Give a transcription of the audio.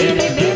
Bidi.